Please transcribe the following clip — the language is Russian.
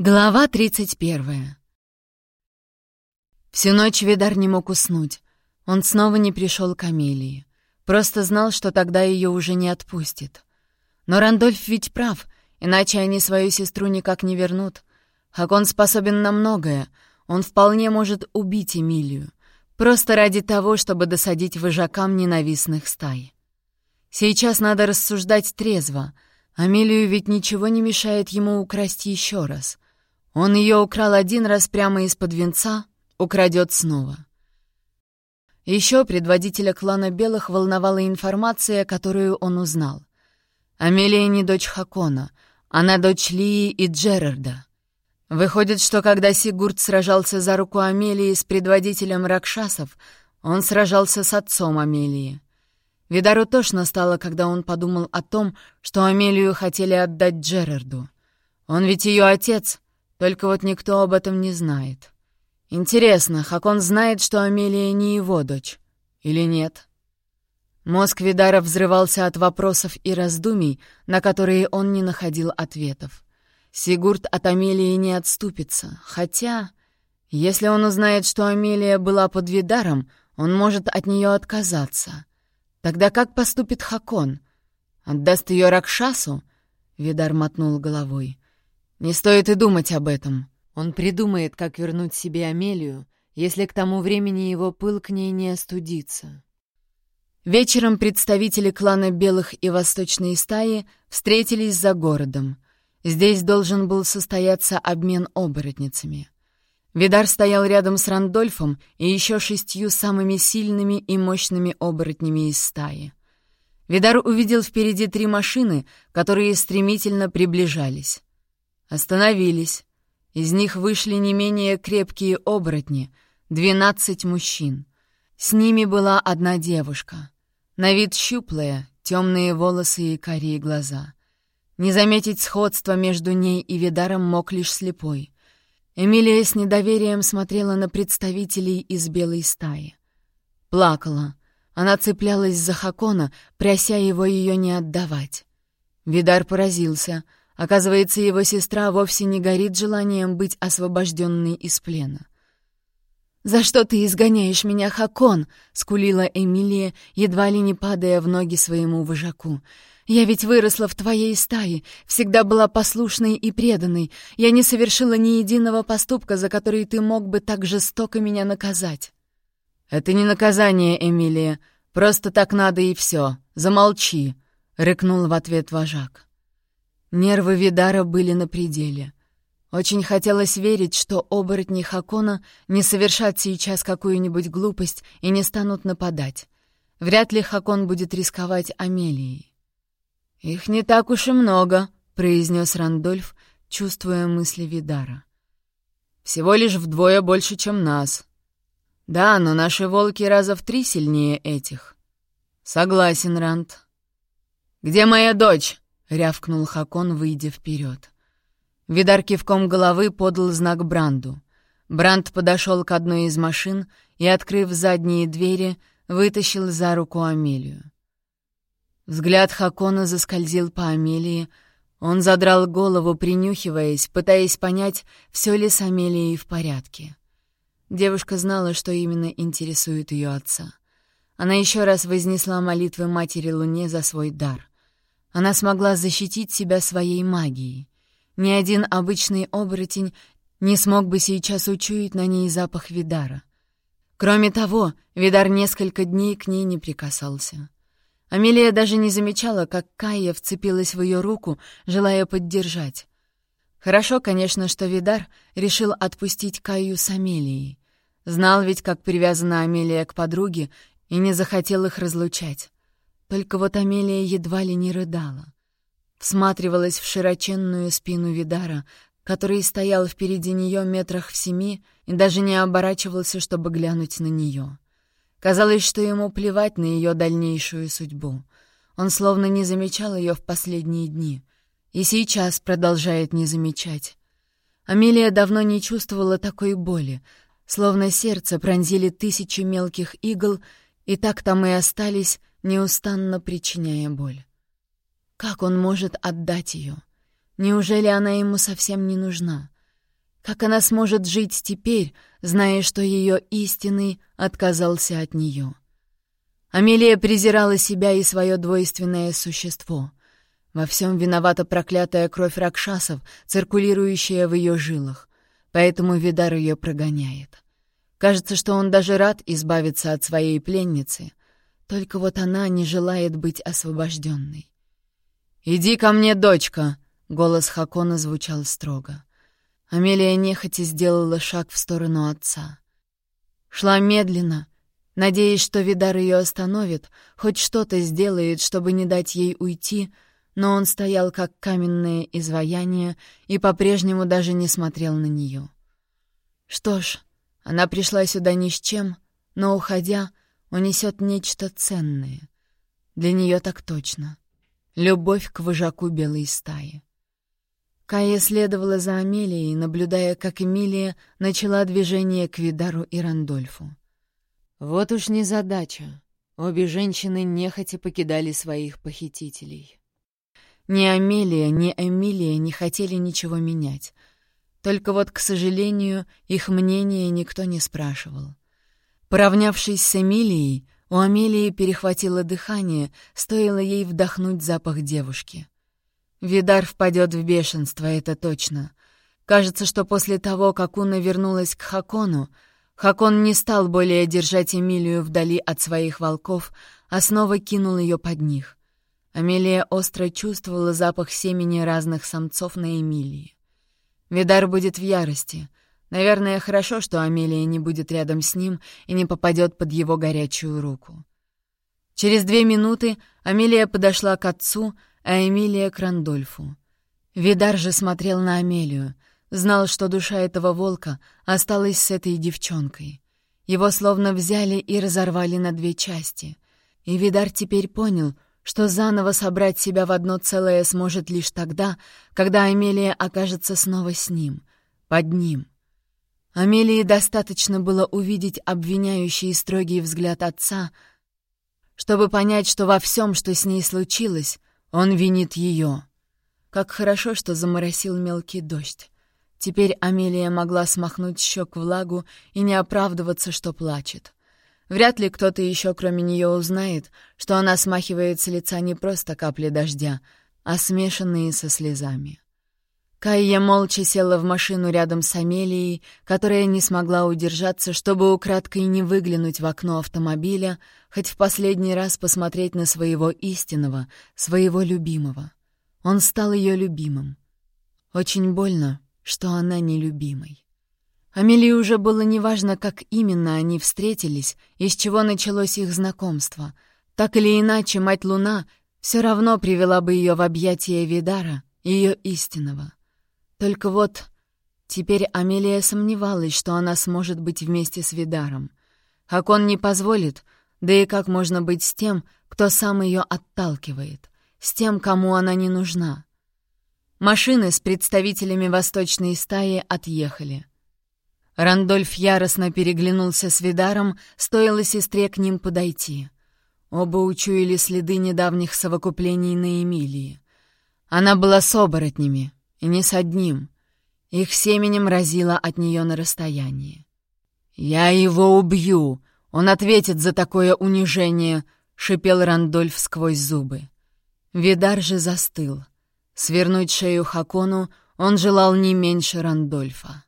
Глава 31 Всю ночь Видар не мог уснуть. Он снова не пришел к Амелии. Просто знал, что тогда ее уже не отпустит. Но Рандольф ведь прав, иначе они свою сестру никак не вернут. Хакон способен на многое. Он вполне может убить Эмилию. Просто ради того, чтобы досадить вожакам ненавистных стай. Сейчас надо рассуждать трезво. Амелию ведь ничего не мешает ему украсть еще раз — он ее украл один раз прямо из-под венца, украдет снова. Еще предводителя клана Белых волновала информация, которую он узнал. Амелия не дочь Хакона, она дочь Лии и Джерарда. Выходит, что когда Сигурд сражался за руку Амелии с предводителем Ракшасов, он сражался с отцом Амелии. Видару тошно стало, когда он подумал о том, что Амелию хотели отдать Джерарду. Он ведь ее отец — только вот никто об этом не знает. Интересно, Хакон знает, что Амелия не его дочь? Или нет? Мозг Видара взрывался от вопросов и раздумий, на которые он не находил ответов. Сигурд от Амелии не отступится, хотя... Если он узнает, что Амелия была под Видаром, он может от нее отказаться. Тогда как поступит Хакон? Отдаст ее Ракшасу? Видар мотнул головой. Не стоит и думать об этом. Он придумает, как вернуть себе Амелию, если к тому времени его пыл к ней не остудится. Вечером представители клана Белых и Восточной стаи встретились за городом. Здесь должен был состояться обмен оборотницами. Видар стоял рядом с Рандольфом и еще шестью самыми сильными и мощными оборотнями из стаи. Видар увидел впереди три машины, которые стремительно приближались. Остановились. Из них вышли не менее крепкие оборотни, двенадцать мужчин. С ними была одна девушка. На вид щуплая, темные волосы и карие глаза. Не заметить сходства между ней и Видаром мог лишь слепой. Эмилия с недоверием смотрела на представителей из белой стаи. Плакала. Она цеплялась за Хакона, прося его ее не отдавать. Видар поразился — Оказывается, его сестра вовсе не горит желанием быть освобожденной из плена. «За что ты изгоняешь меня, Хакон?» — скулила Эмилия, едва ли не падая в ноги своему вожаку. «Я ведь выросла в твоей стае, всегда была послушной и преданной. Я не совершила ни единого поступка, за который ты мог бы так жестоко меня наказать». «Это не наказание, Эмилия. Просто так надо и все. Замолчи», — рыкнул в ответ вожак. Нервы Видара были на пределе. Очень хотелось верить, что оборотни Хакона не совершат сейчас какую-нибудь глупость и не станут нападать. Вряд ли Хакон будет рисковать Амелией. «Их не так уж и много», — произнес Рандольф, чувствуя мысли Видара. «Всего лишь вдвое больше, чем нас. Да, но наши волки раза в три сильнее этих». «Согласен, Ранд». «Где моя дочь?» — рявкнул Хакон, выйдя вперед. Видар кивком головы подал знак Бранду. Бранд подошел к одной из машин и, открыв задние двери, вытащил за руку Амелию. Взгляд Хакона заскользил по Амелии, он задрал голову, принюхиваясь, пытаясь понять, все ли с Амелией в порядке. Девушка знала, что именно интересует ее отца. Она еще раз вознесла молитвы Матери Луне за свой дар. Она смогла защитить себя своей магией. Ни один обычный оборотень не смог бы сейчас учуять на ней запах Видара. Кроме того, Видар несколько дней к ней не прикасался. Амелия даже не замечала, как Кая вцепилась в ее руку, желая поддержать. Хорошо, конечно, что Видар решил отпустить Каю с Амелией. Знал ведь, как привязана Амелия к подруге, и не захотел их разлучать. Только вот Амелия едва ли не рыдала. Всматривалась в широченную спину Видара, который стоял впереди нее метрах в семи и даже не оборачивался, чтобы глянуть на нее. Казалось, что ему плевать на ее дальнейшую судьбу. Он словно не замечал ее в последние дни. И сейчас продолжает не замечать. Амелия давно не чувствовала такой боли, словно сердце пронзили тысячи мелких игл, и так там и остались, неустанно причиняя боль. Как он может отдать ее? Неужели она ему совсем не нужна? Как она сможет жить теперь, зная, что ее истинный отказался от нее? Амелия презирала себя и свое двойственное существо. Во всем виновата проклятая кровь ракшасов, циркулирующая в ее жилах. Поэтому Видар ее прогоняет. Кажется, что он даже рад избавиться от своей пленницы. Только вот она не желает быть освобожденной. «Иди ко мне, дочка!» — голос Хакона звучал строго. Амелия нехотя сделала шаг в сторону отца. Шла медленно, надеясь, что Видар ее остановит, хоть что-то сделает, чтобы не дать ей уйти, но он стоял как каменное изваяние и по-прежнему даже не смотрел на нее. Что ж, она пришла сюда ни с чем, но, уходя, унесет нечто ценное. Для нее так точно. Любовь к вожаку белой стаи. Кая следовала за Амелией, наблюдая, как Эмилия начала движение к Видару и Рандольфу. Вот уж не задача. Обе женщины нехотя покидали своих похитителей. Ни Амелия, ни Эмилия не хотели ничего менять. Только вот, к сожалению, их мнение никто не спрашивал. Поравнявшись с Эмилией, у Амелии перехватило дыхание, стоило ей вдохнуть запах девушки — Видар впадет в бешенство, это точно. Кажется, что после того, как Уна вернулась к Хакону, Хакон не стал более держать Эмилию вдали от своих волков, а снова кинул ее под них. Амелия остро чувствовала запах семени разных самцов на Эмилии. Видар будет в ярости. Наверное, хорошо, что Амелия не будет рядом с ним и не попадет под его горячую руку. Через две минуты Амелия подошла к отцу, а Эмилия к Рандольфу. Видар же смотрел на Амелию, знал, что душа этого волка осталась с этой девчонкой. Его словно взяли и разорвали на две части. И Видар теперь понял, что заново собрать себя в одно целое сможет лишь тогда, когда Амелия окажется снова с ним, под ним. Амелии достаточно было увидеть обвиняющий и строгий взгляд отца, чтобы понять, что во всем, что с ней случилось, он винит ее. Как хорошо, что заморосил мелкий дождь. Теперь Амелия могла смахнуть щек влагу и не оправдываться, что плачет. Вряд ли кто-то еще, кроме нее, узнает, что она смахивает с лица не просто капли дождя, а смешанные со слезами. Кайя молча села в машину рядом с Амелией, которая не смогла удержаться, чтобы украдкой не выглянуть в окно автомобиля, хоть в последний раз посмотреть на своего истинного, своего любимого. Он стал ее любимым. Очень больно, что она нелюбимой. Амелии уже было неважно, как именно они встретились и с чего началось их знакомство. Так или иначе, мать Луна все равно привела бы ее в объятия Видара, ее истинного. Только вот теперь Амелия сомневалась, что она сможет быть вместе с Видаром. Хакон не позволит, да и как можно быть с тем, кто сам ее отталкивает, с тем, кому она не нужна. Машины с представителями восточной стаи отъехали. Рандольф яростно переглянулся с Видаром, стоило сестре к ним подойти. Оба учуяли следы недавних совокуплений на Эмилии. Она была с оборотнями, и не с одним. Их семенем разило от нее на расстоянии. «Я его убью! Он ответит за такое унижение!» — шипел Рандольф сквозь зубы. Видар же застыл. Свернуть шею Хакону он желал не меньше Рандольфа.